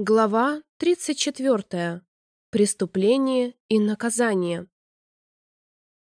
Глава 34. Преступление и наказание.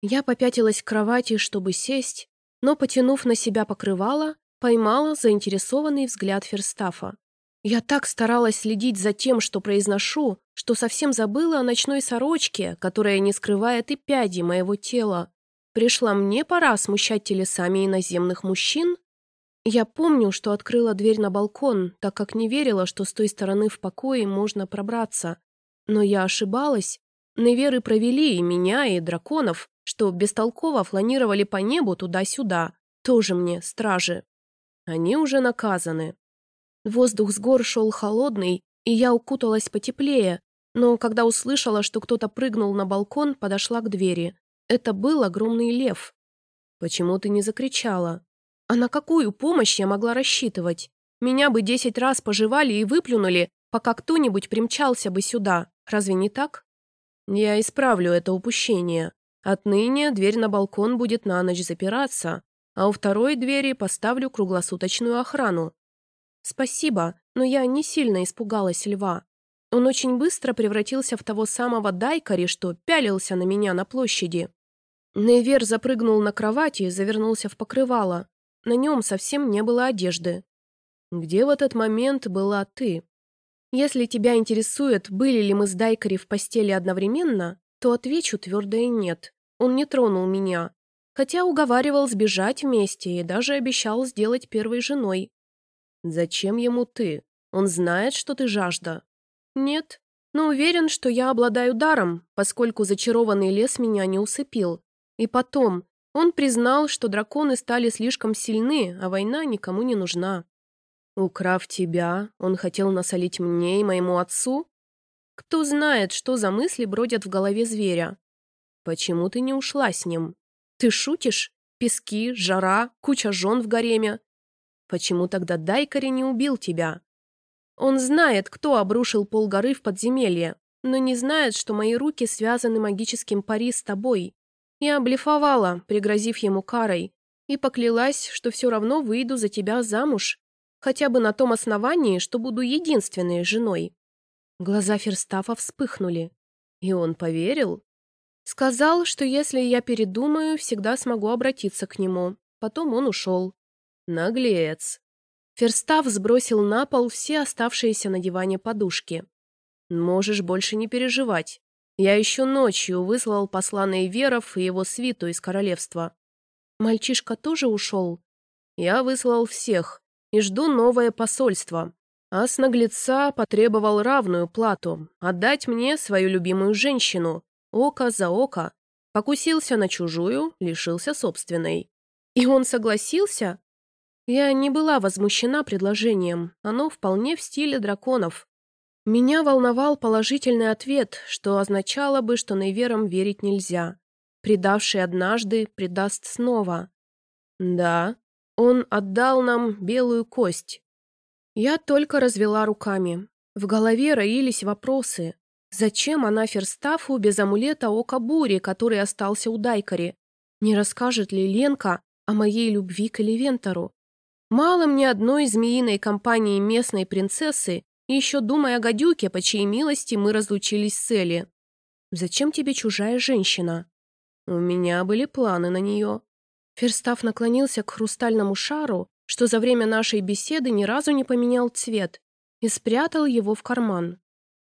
Я попятилась к кровати, чтобы сесть, но, потянув на себя покрывало, поймала заинтересованный взгляд Ферстафа. Я так старалась следить за тем, что произношу, что совсем забыла о ночной сорочке, которая не скрывает и пяди моего тела. Пришла мне пора смущать телесами иноземных мужчин? Я помню, что открыла дверь на балкон, так как не верила, что с той стороны в покое можно пробраться. Но я ошибалась. Неверы провели и меня, и драконов, что бестолково фланировали по небу туда-сюда. Тоже мне стражи. Они уже наказаны. Воздух с гор шел холодный, и я укуталась потеплее, но когда услышала, что кто-то прыгнул на балкон, подошла к двери. Это был огромный лев. «Почему ты не закричала?» А на какую помощь я могла рассчитывать? Меня бы десять раз пожевали и выплюнули, пока кто-нибудь примчался бы сюда. Разве не так? Я исправлю это упущение. Отныне дверь на балкон будет на ночь запираться, а у второй двери поставлю круглосуточную охрану. Спасибо, но я не сильно испугалась льва. Он очень быстро превратился в того самого дайкари, что пялился на меня на площади. Невер запрыгнул на кровати и завернулся в покрывало. На нем совсем не было одежды. Где в этот момент была ты? Если тебя интересует, были ли мы с Дайкари в постели одновременно, то отвечу твердое «нет». Он не тронул меня, хотя уговаривал сбежать вместе и даже обещал сделать первой женой. Зачем ему ты? Он знает, что ты жажда. Нет, но уверен, что я обладаю даром, поскольку зачарованный лес меня не усыпил. И потом, он признал, что драконы стали слишком сильны, а война никому не нужна. Украв тебя, он хотел насолить мне и моему отцу? Кто знает, что за мысли бродят в голове зверя? Почему ты не ушла с ним? Ты шутишь? Пески, жара, куча жен в гареме. Почему тогда Дайкари не убил тебя? Он знает, кто обрушил пол горы в подземелье, но не знает, что мои руки связаны магическим пари с тобой. Я блефовала, пригрозив ему карой, и поклялась, что все равно выйду за тебя замуж, хотя бы на том основании, что буду единственной женой. Глаза Ферстафа вспыхнули. И он поверил? Сказал, что если я передумаю, всегда смогу обратиться к нему. Потом он ушел. Наглец. Ферстав сбросил на пол все оставшиеся на диване подушки. Можешь больше не переживать. Я еще ночью выслал посла Нейверов и его свиту из королевства. Мальчишка тоже ушел? Я выслал всех и жду новое посольство. А с наглеца потребовал равную плату – отдать мне свою любимую женщину, око за око. Покусился на чужую, лишился собственной. И он согласился? Я не была возмущена предложением, оно вполне в стиле драконов. Меня волновал положительный ответ, что означало бы, что Нейверам верить нельзя. Предавший однажды, предаст снова. Да, он отдал нам белую кость. Я только развела руками. В голове роились вопросы. Зачем она Ферстафу без амулета Ока Бури, который остался у Дайкари? Не расскажет ли Ленка о моей любви к Элевентору? Мало мне одной змеиной компании местной принцессы, еще думая о гадюке, по чьей милости мы разлучились с Элли. Зачем тебе чужая женщина? У меня были планы на нее. Ферстав наклонился к хрустальному шару, что за время нашей беседы ни разу не поменял цвет, и спрятал его в карман.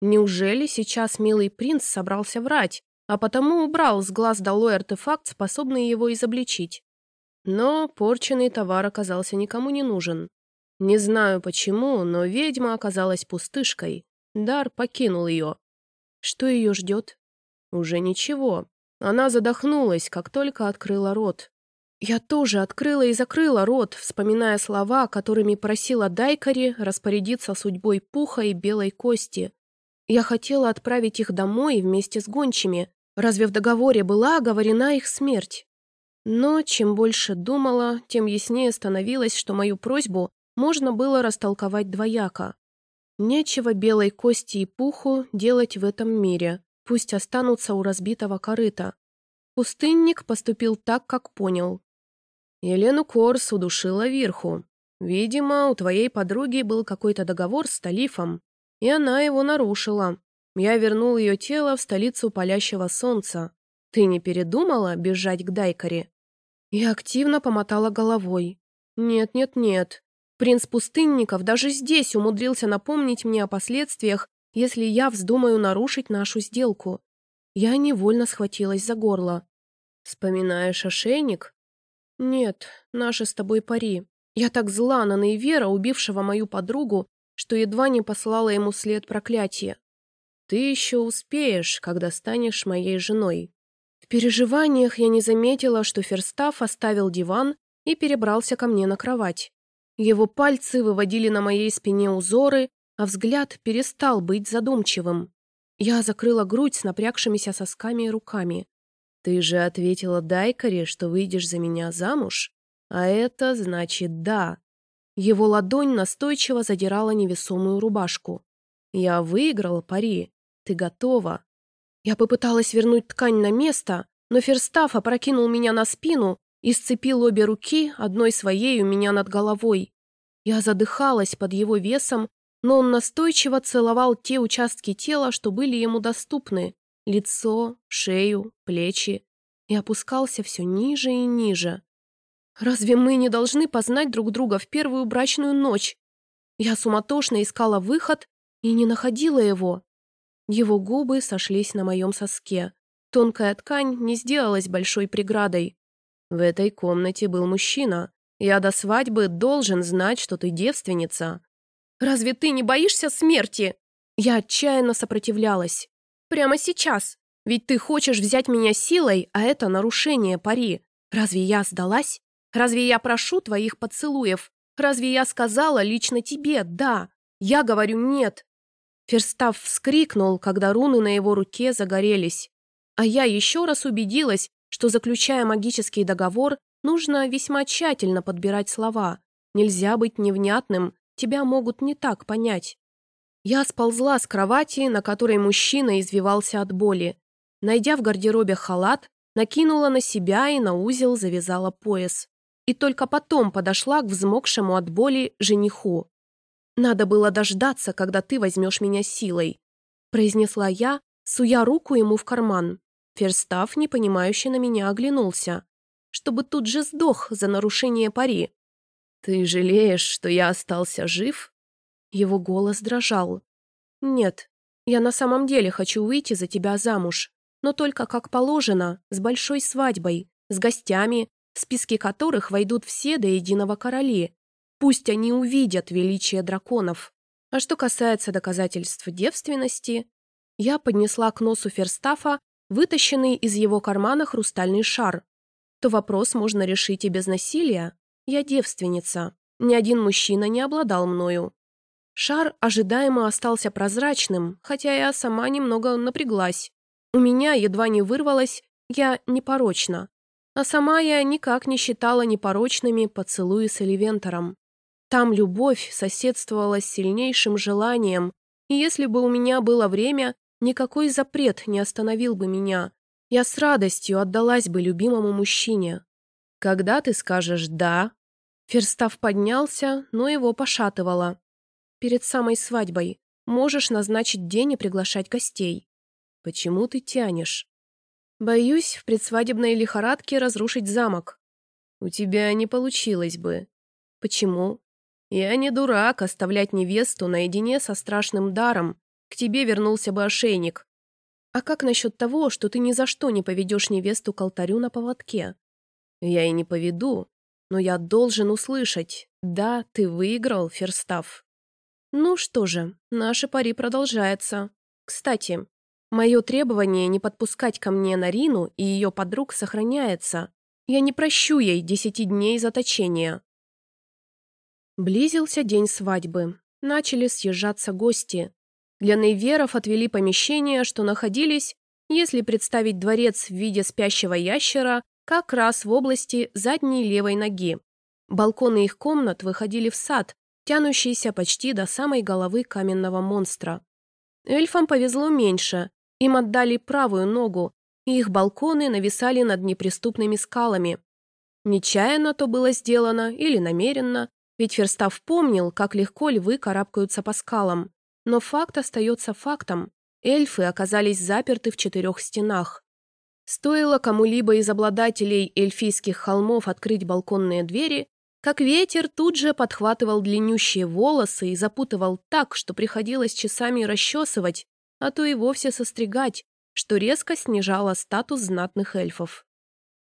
Неужели сейчас милый принц собрался врать, а потому убрал с глаз долой артефакт, способный его изобличить? Но порченный товар оказался никому не нужен. Не знаю почему, но ведьма оказалась пустышкой. Дар покинул ее. Что ее ждет? Уже ничего. Она задохнулась, как только открыла рот. Я тоже открыла и закрыла рот, вспоминая слова, которыми просила Дайкари распорядиться судьбой Пуха и Белой Кости. Я хотела отправить их домой вместе с гончими. Разве в договоре была оговорена их смерть? Но чем больше думала, тем яснее становилось, что мою просьбу можно было растолковать двояко. Нечего белой кости и пуху делать в этом мире, пусть останутся у разбитого корыта. Пустынник поступил так, как понял. Елену Корс удушила Вирху. Видимо, у твоей подруги был какой-то договор с Талифом. И она его нарушила. Я вернул ее тело в столицу палящего солнца. Ты не передумала бежать к Дайкаре? Я активно помотала головой. Нет, нет, нет. Принц пустынников даже здесь умудрился напомнить мне о последствиях, если я вздумаю нарушить нашу сделку. Я невольно схватилась за горло. «Вспоминаешь ошейник?» «Нет, наши с тобой пари. Я так зла на Нейвера, убившего мою подругу, что едва не послала ему след проклятия. Ты еще успеешь, когда станешь моей женой». В переживаниях я не заметила, что Ферстаф оставил диван и перебрался ко мне на кровать. Его пальцы выводили на моей спине узоры, а взгляд перестал быть задумчивым. Я закрыла грудь с напрягшимися сосками и руками. «Ты же ответила Дайкаре, что выйдешь за меня замуж? А это значит да». Его ладонь настойчиво задирала невесомую рубашку. «Я выиграла пари. Ты готова?» Я попыталась вернуть ткань на место, но Ферстаф опрокинул меня на спину и сцепил обе руки, одной своей у меня над головой. Я задыхалась под его весом, но он настойчиво целовал те участки тела, что были ему доступны – лицо, шею, плечи, и опускался все ниже и ниже. Разве мы не должны познать друг друга в первую брачную ночь? Я суматошно искала выход и не находила его. Его губы сошлись на моем соске. Тонкая ткань не сделалась большой преградой. В этой комнате был мужчина. Я до свадьбы должен знать, что ты девственница. Разве ты не боишься смерти? Я отчаянно сопротивлялась. Прямо сейчас. Ведь ты хочешь взять меня силой, а это нарушение пари. Разве я сдалась? Разве я прошу твоих поцелуев? Разве я сказала лично тебе «да»? Я говорю «нет». Ферстав вскрикнул, когда руны на его руке загорелись. А я еще раз убедилась, что, заключая магический договор, нужно весьма тщательно подбирать слова. Нельзя быть невнятным, тебя могут не так понять. Я сползла с кровати, на которой мужчина извивался от боли. Найдя в гардеробе халат, накинула на себя и на узел завязала пояс. И только потом подошла к взмокшему от боли жениху. «Надо было дождаться, когда ты возьмешь меня силой», произнесла я, суя руку ему в карман. Ферстав, непонимающе на меня, оглянулся, чтобы тут же сдох за нарушение пари. «Ты жалеешь, что я остался жив?» Его голос дрожал. «Нет, я на самом деле хочу выйти за тебя замуж но только как положено, с большой свадьбой, с гостями, в списки которых войдут все до единого короли. Пусть они увидят величие драконов. А что касается доказательств девственности, я поднесла к носу Ферстафа вытащенный из его кармана хрустальный шар. То вопрос можно решить и без насилия. Я девственница. Ни один мужчина не обладал мною. Шар ожидаемо остался прозрачным, хотя я сама немного напряглась. У меня едва не вырвалось «я непорочна», а сама я никак не считала непорочными поцелуи с Эливентором. Там любовь соседствовала с сильнейшим желанием, и если бы у меня было время, никакой запрет не остановил бы меня. Я с радостью отдалась бы любимому мужчине. Когда ты скажешь «да», Ферстав поднялся, но его пошатывало. Перед самой свадьбой можешь назначить день и приглашать гостей. Почему ты тянешь? Боюсь в предсвадебной лихорадке разрушить замок. У тебя не получилось бы. Почему? Я не дурак оставлять невесту наедине со страшным даром. К тебе вернулся бы ошейник. А как насчет того, что ты ни за что не поведешь невесту к алтарю на поводке? Я и не поведу, но я должен услышать. Да, ты выиграл, Ферстав. Ну что же, наши пари продолжается. Кстати, Мое требование не подпускать ко мне Нарину и ее подруг сохраняется. Я не прощу ей десяти дней заточения. Близился день свадьбы. Начали съезжаться гости. Для нейверов отвели помещения, что находились, если представить дворец в виде спящего ящера, как раз в области задней левой ноги. Балконы их комнат выходили в сад, тянущийся почти до самой головы каменного монстра. Эльфам повезло меньше, им отдали правую ногу, и их балконы нависали над неприступными скалами. Нечаянно то было сделано или намеренно, ведь Ферстав помнил, как легко львы карабкаются по скалам. Но факт остается фактом. Эльфы оказались заперты в четырех стенах. Стоило кому-либо из обладателей эльфийских холмов открыть балконные двери, как ветер тут же подхватывал длиннющие волосы и запутывал так, что приходилось часами расчесывать, а то и вовсе состригать, что резко снижало статус знатных эльфов.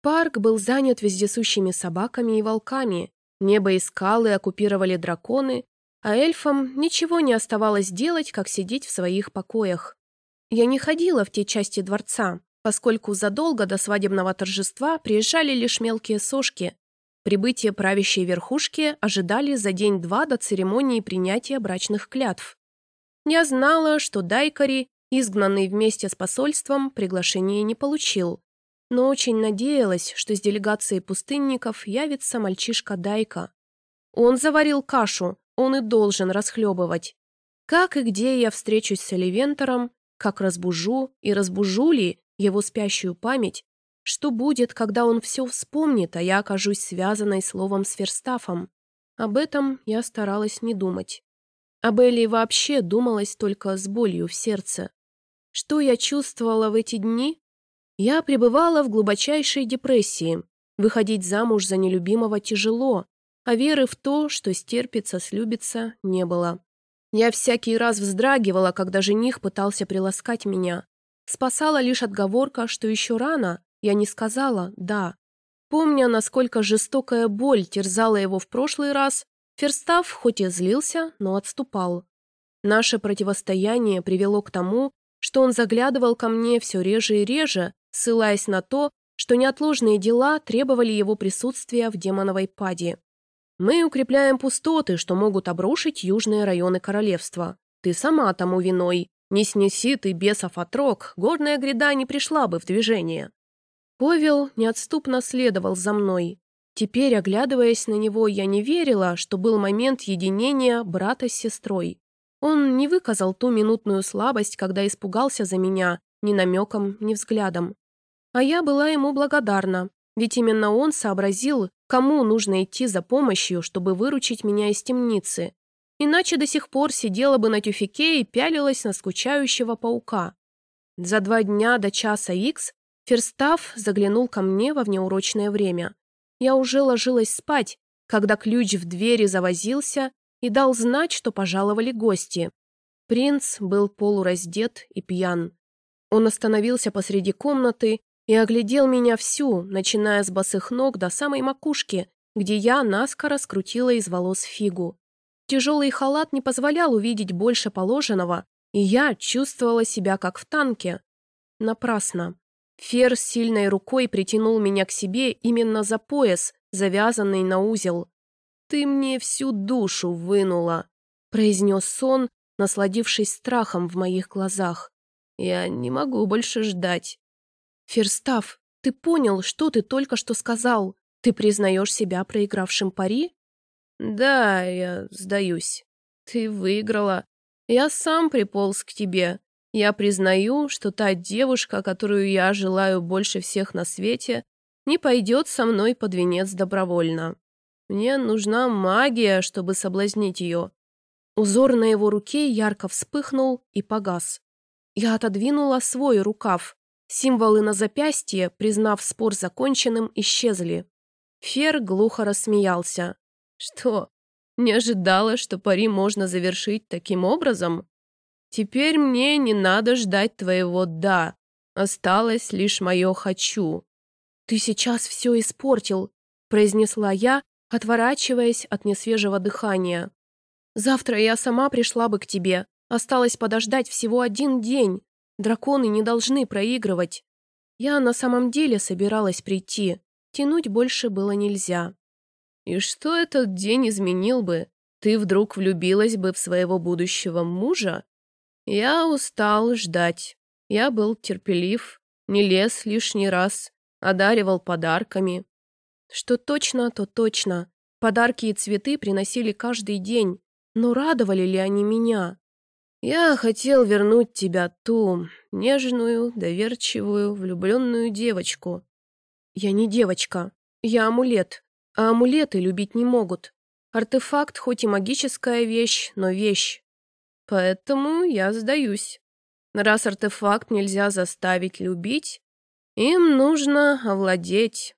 Парк был занят вездесущими собаками и волками, небо и скалы оккупировали драконы, а эльфам ничего не оставалось делать, как сидеть в своих покоях. Я не ходила в те части дворца, поскольку задолго до свадебного торжества приезжали лишь мелкие сошки. Прибытие правящей верхушки ожидали за день-два до церемонии принятия брачных клятв. Я знала, что Дайкари, изгнанный вместе с посольством, приглашение не получил. Но очень надеялась, что с делегацией пустынников явится мальчишка Дайка. Он заварил кашу, он и должен расхлебывать. Как и где я встречусь с Оливентором, как разбужу и разбужу ли его спящую память, что будет, когда он все вспомнит, а я окажусь связанной словом с Верстафом. Об этом я старалась не думать. Об Элли вообще думалось только с болью в сердце. Что я чувствовала в эти дни? Я пребывала в глубочайшей депрессии. Выходить замуж за нелюбимого тяжело, а веры в то, что стерпится, слюбится, не было. Я всякий раз вздрагивала, когда жених пытался приласкать меня. Спасала лишь отговорка, что еще рано, я не сказала «да». Помня, насколько жестокая боль терзала его в прошлый раз, Ферстав хоть и злился, но отступал. Наше противостояние привело к тому, что он заглядывал ко мне все реже и реже, ссылаясь на то, что неотложные дела требовали его присутствия в демоновой паде. «Мы укрепляем пустоты, что могут обрушить южные районы королевства. Ты сама тому виной. Не снеси ты бесов отрок, горная гряда не пришла бы в движение». Повел неотступно следовал за мной, Теперь, оглядываясь на него, я не верила, что был момент единения брата с сестрой. Он не выказал ту минутную слабость, когда испугался за меня, ни намеком, ни взглядом. А я была ему благодарна, ведь именно он сообразил, кому нужно идти за помощью, чтобы выручить меня из темницы. Иначе до сих пор сидела бы на тюфике и пялилась на скучающего паука. За два дня до часа икс Ферстав заглянул ко мне во внеурочное время. Я уже ложилась спать, когда ключ в двери завозился и дал знать, что пожаловали гости. Принц был полураздет и пьян. Он остановился посреди комнаты и оглядел меня всю, начиная с босых ног до самой макушки, где я наскоро скрутила из волос фигу. Тяжелый халат не позволял увидеть больше положенного, и я чувствовала себя как в танке. Напрасно. Фер сильной рукой притянул меня к себе именно за пояс, завязанный на узел. «Ты мне всю душу вынула», — произнес сон, насладившись страхом в моих глазах. «Я не могу больше ждать». «Ферстав, ты понял, что ты только что сказал? Ты признаешь себя проигравшим пари?» «Да, я сдаюсь. Ты выиграла. Я сам приполз к тебе. Я признаю, что та девушка, которую я желаю больше всех на свете, не пойдет со мной под венец добровольно. Мне нужна магия, чтобы соблазнить ее. Узор на его руке ярко вспыхнул и погас. Я отодвинула свой рукав. Символы на запястье, признав спор законченным, исчезли. Фер глухо рассмеялся. «Что, не ожидала, что пари можно завершить таким образом?» Теперь мне не надо ждать твоего «да». Осталось лишь мое «хочу». «Ты сейчас все испортил», — произнесла я, отворачиваясь от несвежего дыхания. «Завтра я сама пришла бы к тебе. Осталось подождать всего один день. Драконы не должны проигрывать. Я на самом деле собиралась прийти. Тянуть больше было нельзя». «И что этот день изменил бы? Ты вдруг влюбилась бы в своего будущего мужа?» Я устал ждать. Я был терпелив, не лез лишний раз, одаривал подарками. Что точно, то точно. Подарки и цветы приносили каждый день, но радовали ли они меня? Я хотел вернуть тебя ту, нежную, доверчивую, влюбленную девочку. Я не девочка, я амулет, а амулеты любить не могут. Артефакт хоть и магическая вещь, но вещь. Поэтому я сдаюсь. Раз артефакт нельзя заставить любить, им нужно овладеть.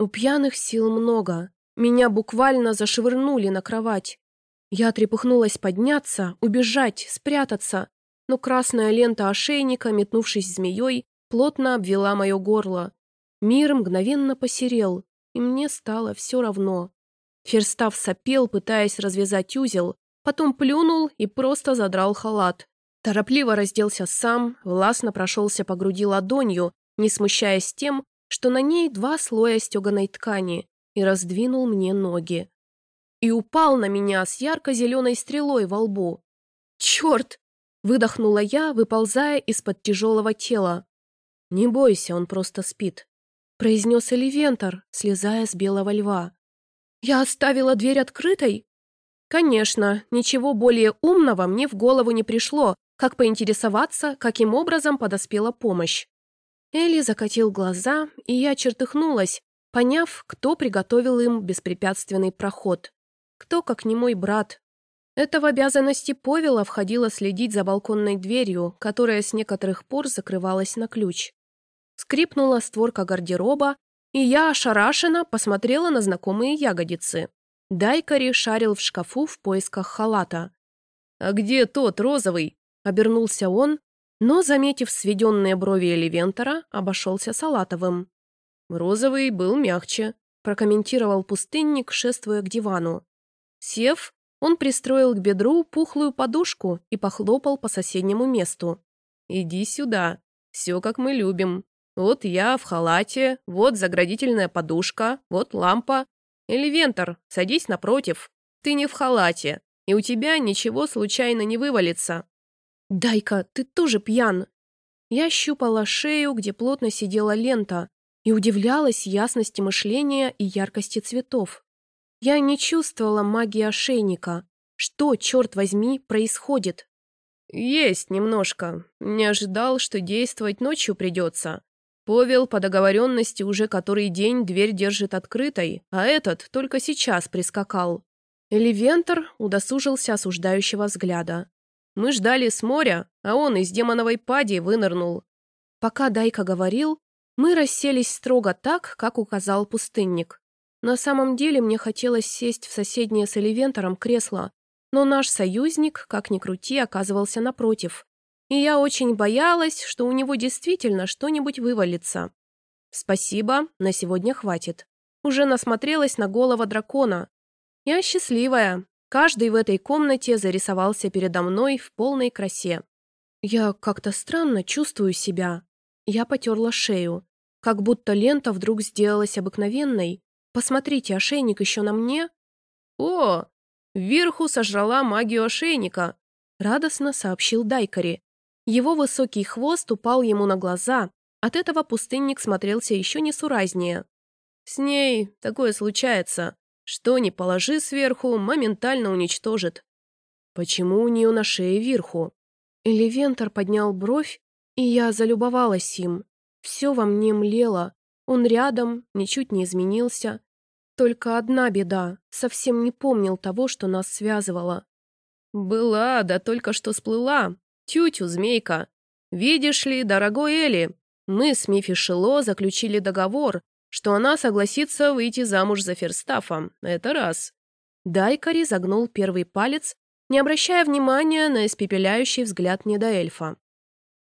У пьяных сил много. Меня буквально зашвырнули на кровать. Я трепыхнулась подняться, убежать, спрятаться, но красная лента ошейника, метнувшись змеей, плотно обвела мое горло. Мир мгновенно посерел, и мне стало все равно. Ферстав сопел, пытаясь развязать узел, потом плюнул и просто задрал халат. Торопливо разделся сам, властно прошелся по груди ладонью, не смущаясь тем, что на ней два слоя стеганой ткани, и раздвинул мне ноги. И упал на меня с ярко-зеленой стрелой во лбу. «Черт!» — выдохнула я, выползая из-под тяжелого тела. «Не бойся, он просто спит», — произнес Эливентор, слезая с белого льва. «Я оставила дверь открытой?» Конечно, ничего более умного мне в голову не пришло, как поинтересоваться, каким образом подоспела помощь. Элли закатил глаза, и я чертыхнулась, поняв, кто приготовил им беспрепятственный проход. Кто, как не мой брат. Это в обязанности Повела входило следить за балконной дверью, которая с некоторых пор закрывалась на ключ. Скрипнула створка гардероба, и я ошарашенно посмотрела на знакомые ягодицы. Дайкари шарил в шкафу в поисках халата. «А где тот, розовый?» — обернулся он, но, заметив сведенные брови Эливентора, обошелся салатовым. «Розовый был мягче», — прокомментировал пустынник, шествуя к дивану. Сев, он пристроил к бедру пухлую подушку и похлопал по соседнему месту. «Иди сюда. Все, как мы любим. Вот я в халате, вот заградительная подушка, вот лампа, «Элевентор, садись напротив. Ты не в халате, и у тебя ничего случайно не вывалится». «Дай-ка, ты тоже пьян». Я щупала шею, где плотно сидела лента, и удивлялась ясности мышления и яркости цветов. Я не чувствовала магии ошейника. Что, черт возьми, происходит? «Есть немножко. Не ожидал, что действовать ночью придется. Повел по договоренности уже который день дверь держит открытой, а этот только сейчас прискакал. Эливентор удосужился осуждающего взгляда. Мы ждали с моря, а он из демоновой пади вынырнул. Пока Дайка говорил, мы расселись строго так, как указал пустынник. На самом деле мне хотелось сесть в соседнее с Эливентором кресло, но наш союзник, как ни крути, оказывался напротив, и я очень боялась, что у него действительно что-нибудь вывалится. Спасибо, на сегодня хватит. Уже насмотрелась на голого дракона. Я счастливая. Каждый в этой комнате зарисовался передо мной в полной красе. Я как-то странно чувствую себя. Я потерла шею. Как будто лента вдруг сделалась обыкновенной. Посмотрите, ошейник еще на мне. О, вверху сожрала магию ошейника, радостно сообщил Дайкари. Его высокий хвост упал ему на глаза, от этого пустынник смотрелся еще несуразнее. «С ней такое случается. Что ни положи сверху, моментально уничтожит». «Почему у нее на шее вверху?» Элевентор поднял бровь, и я залюбовалась им. Все во мне млело. Он рядом, ничуть не изменился. Только одна беда, совсем не помнил того, что нас связывало. «Была, да только что сплыла. «Тютю, змейка! Видишь ли, дорогой Эли, мы с Мифи Шило заключили договор, что она согласится выйти замуж за Ферстафа. Это раз». Дайкари загнул первый палец, не обращая внимания на испепеляющий взгляд недоэльфа.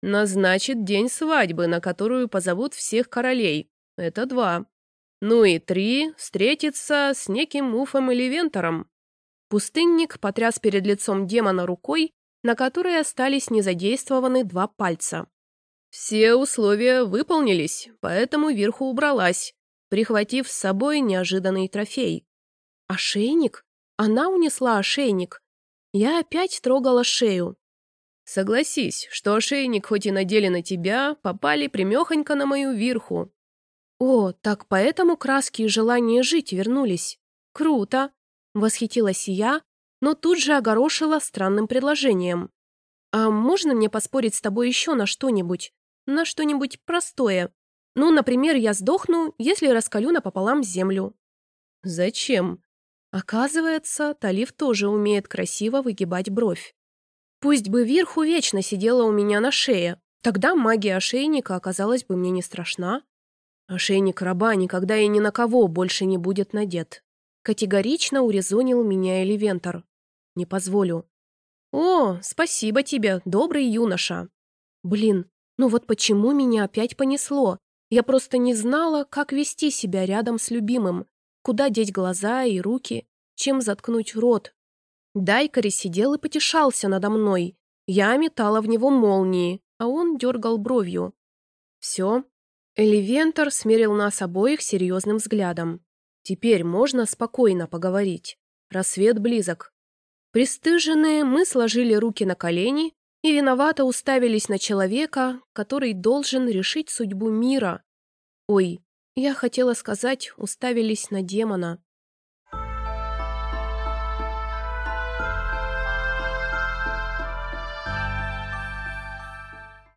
«Назначит день свадьбы, на которую позовут всех королей. Это два. Ну и три — встретиться с неким Муфом или Вентором». Пустынник потряс перед лицом демона рукой, на которой остались незадействованы два пальца. Все условия выполнились, поэтому Вирху убралась, прихватив с собой неожиданный трофей. Ошейник? Она унесла ошейник. Я опять трогала шею. Согласись, что ошейник хоть и надели на тебя, попали примехонько на мою Вирху. О, так поэтому краски и желание жить вернулись. Круто! Восхитилась я, но тут же огорошила странным предложением. «А можно мне поспорить с тобой еще на что-нибудь? На что-нибудь простое? Ну, например, я сдохну, если раскалю напополам землю». «Зачем?» Оказывается, Талиф тоже умеет красиво выгибать бровь. Пусть бы вверху вечно сидела у меня на шее, тогда магия ошейника оказалась бы мне не страшна. Ошейник раба никогда и ни на кого больше не будет надет. Категорично урезонил меня Эливентор. Не позволю. «О, спасибо тебе, добрый юноша!» Блин, ну вот почему меня опять понесло? Я просто не знала, как вести себя рядом с любимым, куда деть глаза и руки, чем заткнуть рот. Дайкари сидел и потешался надо мной. Я метала в него молнии, а он дергал бровью. Все. Эливентор смерил нас обоих серьезным взглядом. Теперь можно спокойно поговорить. Рассвет близок. Пристыженные, мы сложили руки на колени и виновато уставились на человека, который должен решить судьбу мира. Ой, я хотела сказать, уставились на демона.